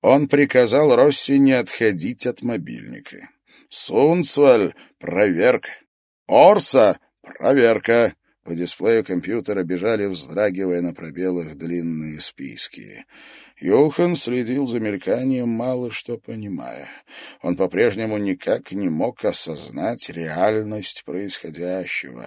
Он приказал Росси не отходить от мобильника. «Сунцваль — проверка. Орса — проверка». По дисплею компьютера бежали, вздрагивая на пробелах, длинные списки. Юхан следил за мельканием, мало что понимая. Он по-прежнему никак не мог осознать реальность происходящего.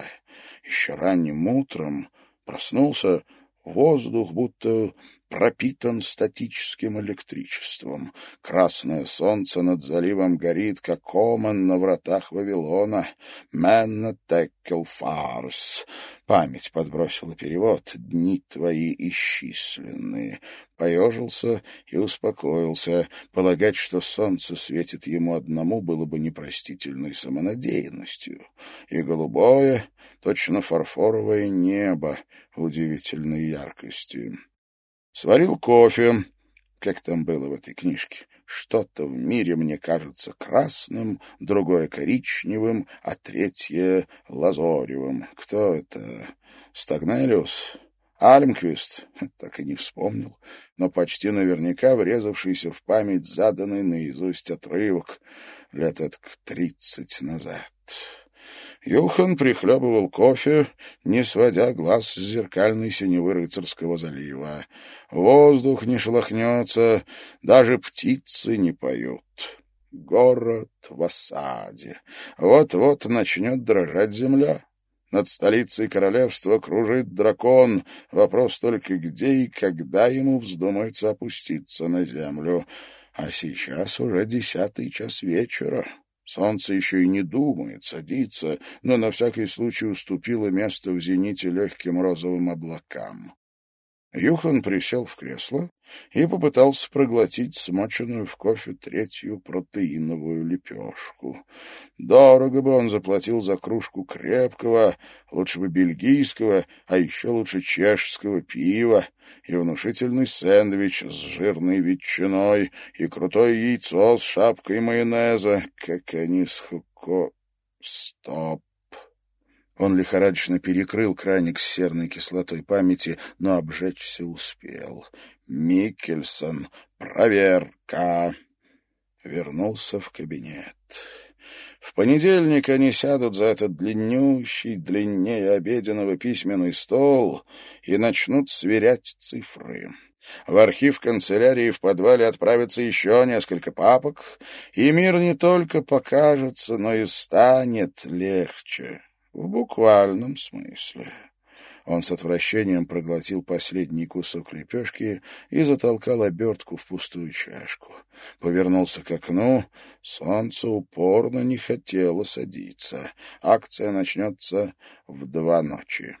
Еще ранним утром проснулся воздух, будто пропитан статическим электричеством. Красное солнце над заливом горит, как оман на вратах Вавилона. «Мэнна теккел фарс». Память подбросила перевод. «Дни твои исчисленные». Поежился и успокоился. Полагать, что солнце светит ему одному, было бы непростительной самонадеянностью. И голубое, точно фарфоровое небо удивительной яркости. Сварил кофе. Как там было в этой книжке? Что-то в мире мне кажется красным, другое — коричневым, а третье — лазоревым. Кто это? Стагнелиус? Альмквист? Так и не вспомнил, но почти наверняка врезавшийся в память заданный наизусть отрывок лет от тридцать назад. Юхан прихлебывал кофе, не сводя глаз с зеркальной синевы рыцарского залива. Воздух не шелохнется, даже птицы не поют. Город в осаде. Вот-вот начнет дрожать земля. Над столицей королевства кружит дракон. Вопрос только, где и когда ему вздумается опуститься на землю. А сейчас уже десятый час вечера. Солнце еще и не думает садиться, но на всякий случай уступило место в зените легким розовым облакам. Юхан присел в кресло и попытался проглотить смоченную в кофе третью протеиновую лепешку. Дорого бы он заплатил за кружку крепкого, лучше бы бельгийского, а еще лучше чешского пива, и внушительный сэндвич с жирной ветчиной, и крутое яйцо с шапкой майонеза, как они с Хуко... Стоп! Он лихорадочно перекрыл краник с серной кислотой памяти, но обжечься успел. «Микельсон, проверка!» Вернулся в кабинет. В понедельник они сядут за этот длиннющий, длиннее обеденного письменный стол и начнут сверять цифры. В архив канцелярии в подвале отправится еще несколько папок, и мир не только покажется, но и станет легче. В буквальном смысле. Он с отвращением проглотил последний кусок лепешки и затолкал обертку в пустую чашку. Повернулся к окну. Солнце упорно не хотело садиться. Акция начнется в два ночи.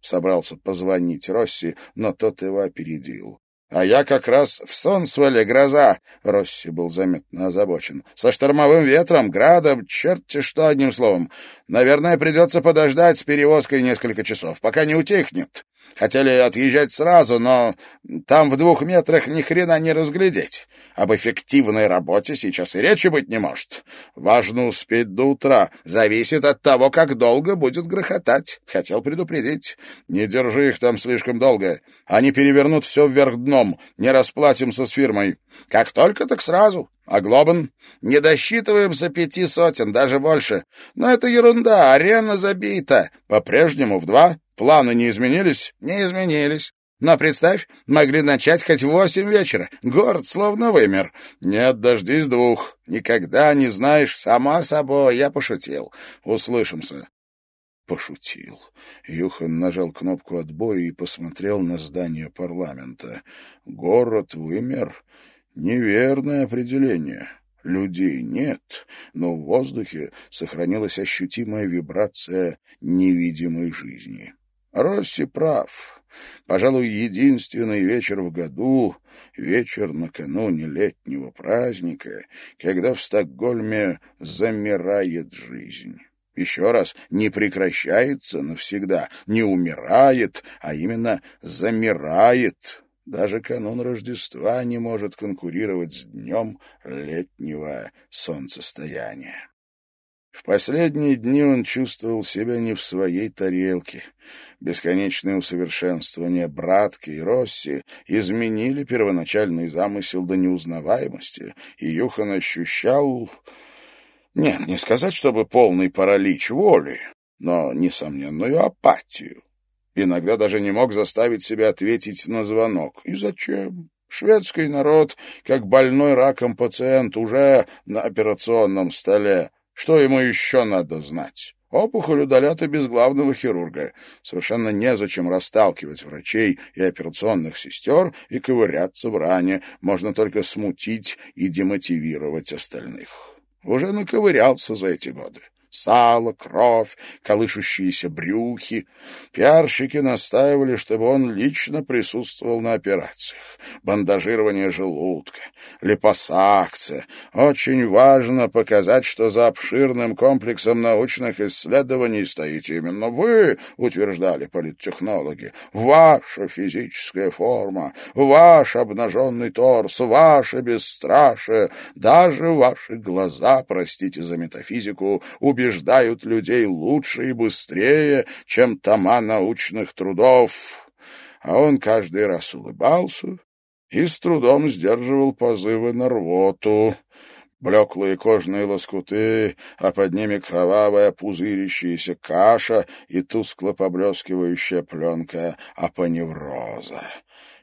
Собрался позвонить Росси, но тот его опередил. А я как раз в Сонсвале гроза. Росси был заметно озабочен. Со штормовым ветром, градом, черти что одним словом. Наверное, придется подождать с перевозкой несколько часов, пока не утихнет. Хотели отъезжать сразу, но там в двух метрах ни хрена не разглядеть. Об эффективной работе сейчас и речи быть не может. Важно успеть до утра. Зависит от того, как долго будет грохотать. Хотел предупредить. Не держи их там слишком долго. Они перевернут все вверх дном. Не расплатимся с фирмой. Как только, так сразу. А Глобан? Не досчитываемся пяти сотен, даже больше. Но это ерунда, арена забита. По-прежнему в два. Планы не изменились? Не изменились. Но представь, могли начать хоть в восемь вечера. Город словно вымер. Нет, дождись двух. Никогда не знаешь. Сама собой, я пошутил. Услышимся. Пошутил. Юхан нажал кнопку отбоя и посмотрел на здание парламента. Город вымер. Неверное определение. Людей нет, но в воздухе сохранилась ощутимая вибрация невидимой жизни. Росси прав. Пожалуй, единственный вечер в году, вечер накануне летнего праздника, когда в Стокгольме замирает жизнь. Еще раз, не прекращается навсегда, не умирает, а именно замирает. Даже канун Рождества не может конкурировать с днем летнего солнцестояния. В последние дни он чувствовал себя не в своей тарелке. Бесконечное усовершенствование Братки и Росси изменили первоначальный замысел до неузнаваемости, и Юхан ощущал... Нет, не сказать, чтобы полный паралич воли, но несомненную апатию. Иногда даже не мог заставить себя ответить на звонок. И зачем? Шведский народ, как больной раком пациент, уже на операционном столе. Что ему еще надо знать? Опухоль удалят и без главного хирурга. Совершенно незачем расталкивать врачей и операционных сестер и ковыряться в ране. Можно только смутить и демотивировать остальных. Уже наковырялся за эти годы сало, кровь, колышущиеся брюхи. Пиарщики настаивали, чтобы он лично присутствовал на операциях. Бандажирование желудка, липосакция. Очень важно показать, что за обширным комплексом научных исследований стоите именно вы, утверждали политтехнологи. Ваша физическая форма, ваш обнаженный торс, ваше бесстрашие, даже ваши глаза, простите за метафизику, убеждают убеждают людей лучше и быстрее, чем тома научных трудов. А он каждый раз улыбался и с трудом сдерживал позывы на рвоту. Блеклые кожные лоскуты, а под ними кровавая пузырящаяся каша и тускло поблескивающая пленка апоневроза.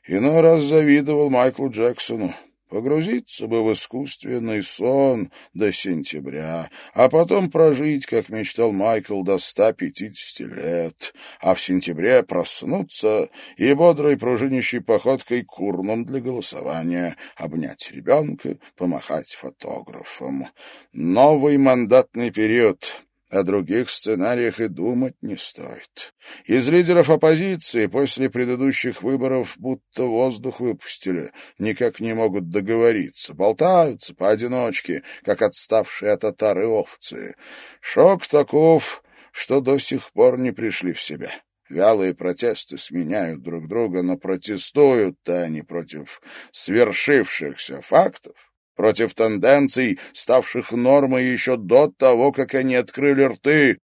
Иной раз завидовал Майклу Джексону. Погрузиться бы в искусственный сон до сентября, а потом прожить, как мечтал Майкл, до 150 лет, а в сентябре проснуться и бодрой пружинящей походкой курном для голосования, обнять ребенка, помахать фотографом. Новый мандатный период. О других сценариях и думать не стоит. Из лидеров оппозиции после предыдущих выборов будто воздух выпустили, никак не могут договориться, болтаются поодиночке, как отставшие от татары овцы. Шок таков, что до сих пор не пришли в себя. Вялые протесты сменяют друг друга, но протестуют-то они против свершившихся фактов против тенденций, ставших нормой еще до того, как они открыли рты.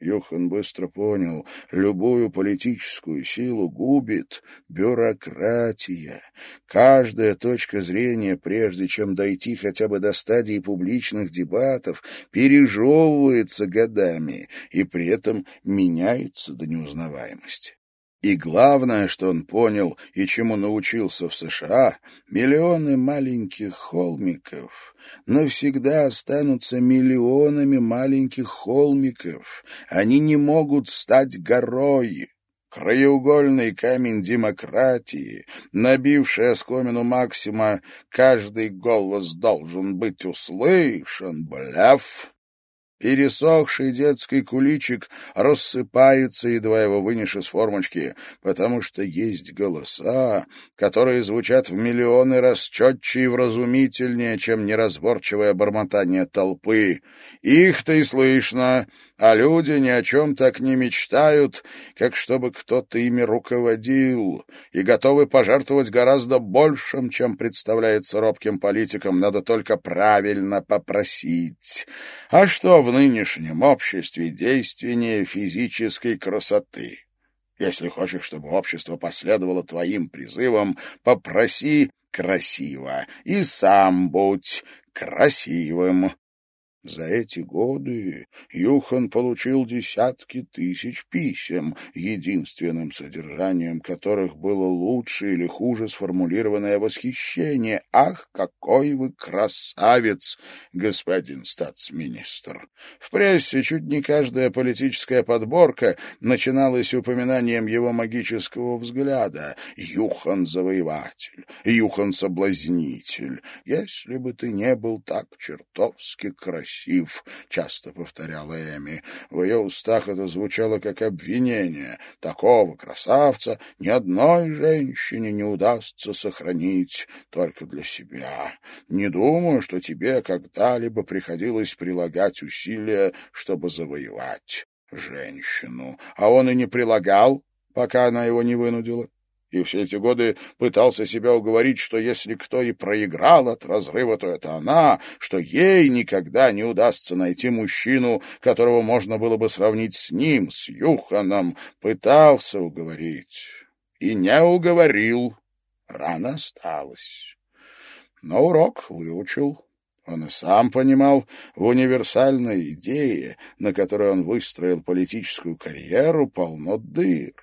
Юхан быстро понял, любую политическую силу губит бюрократия. Каждая точка зрения, прежде чем дойти хотя бы до стадии публичных дебатов, пережевывается годами и при этом меняется до неузнаваемости. И главное, что он понял и чему научился в США, миллионы маленьких холмиков навсегда останутся миллионами маленьких холмиков. Они не могут стать горой. Краеугольный камень демократии, набивший оскомину Максима, каждый голос должен быть услышан, бляф. Пересохший детский куличик рассыпается, едва его вынешь из формочки, потому что есть голоса, которые звучат в миллионы раз четче и вразумительнее, чем неразборчивое бормотание толпы. Их-то и слышно, а люди ни о чем так не мечтают, как чтобы кто-то ими руководил, и готовы пожертвовать гораздо большим, чем представляется робким политикам, надо только правильно попросить. А что в нынешнем обществе действеннее физической красоты? Если хочешь, чтобы общество последовало твоим призывам, попроси красиво и сам будь красивым. За эти годы Юхан получил десятки тысяч писем, единственным содержанием которых было лучше или хуже сформулированное восхищение. «Ах, какой вы красавец, господин статс-министр!» В прессе чуть не каждая политическая подборка начиналась упоминанием его магического взгляда. «Юхан-завоеватель», «Юхан-соблазнитель». «Если бы ты не был так чертовски красив, красив», — часто повторяла Эми. В ее устах это звучало как обвинение. Такого красавца ни одной женщине не удастся сохранить только для себя. Не думаю, что тебе когда-либо приходилось прилагать усилия, чтобы завоевать женщину. А он и не прилагал, пока она его не вынудила. И все эти годы пытался себя уговорить, что если кто и проиграл от разрыва, то это она, что ей никогда не удастся найти мужчину, которого можно было бы сравнить с ним, с Юханом. Пытался уговорить и не уговорил. Рано осталось. Но урок выучил. Он и сам понимал, в универсальной идее, на которой он выстроил политическую карьеру, полно дыр.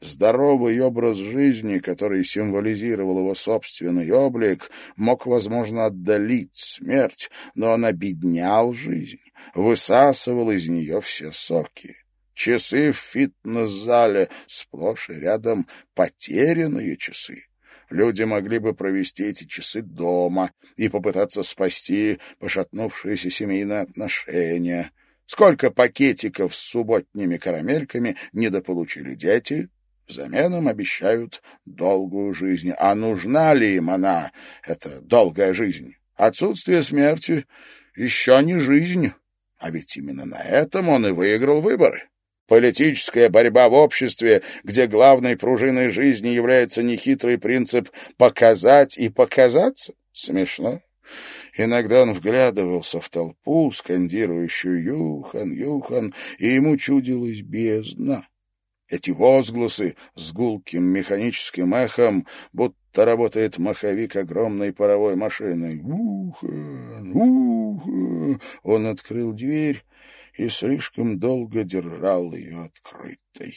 Здоровый образ жизни, который символизировал его собственный облик, мог, возможно, отдалить смерть, но он обеднял жизнь, высасывал из нее все соки. Часы в фитнес-зале сплошь и рядом потерянные часы. Люди могли бы провести эти часы дома и попытаться спасти пошатнувшиеся семейные отношения. Сколько пакетиков с субботними карамельками недополучили дети, Взамен им обещают долгую жизнь. А нужна ли им она, эта долгая жизнь? Отсутствие смерти еще не жизнь. А ведь именно на этом он и выиграл выборы. Политическая борьба в обществе, где главной пружиной жизни является нехитрый принцип «показать и показаться» — смешно. Иногда он вглядывался в толпу, скандирующую «Юхан, Юхан», и ему чудилась бездна. Эти возгласы с гулким механическим эхом, будто работает маховик огромной паровой машины. «Ухан! Ухан!» Он открыл дверь и слишком долго держал ее открытой.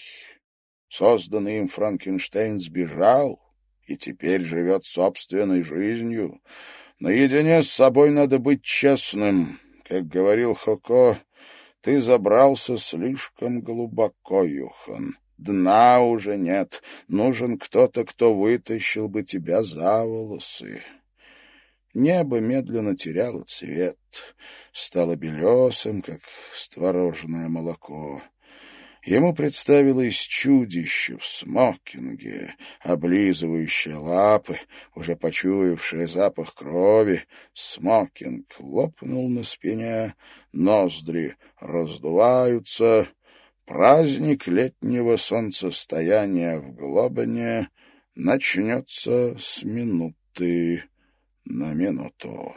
Созданный им Франкенштейн сбежал и теперь живет собственной жизнью. Наедине с собой надо быть честным. Как говорил Хоко, ты забрался слишком глубоко, Юхан. Дна уже нет. Нужен кто-то, кто вытащил бы тебя за волосы. Небо медленно теряло цвет, стало белесым, как створожное молоко. Ему представилось чудище в смокинге, облизывающее лапы, уже почуявшее запах крови. Смокинг лопнул на спине, ноздри раздуваются. Праздник летнего солнцестояния в Глобане начнется с минуты на минуту.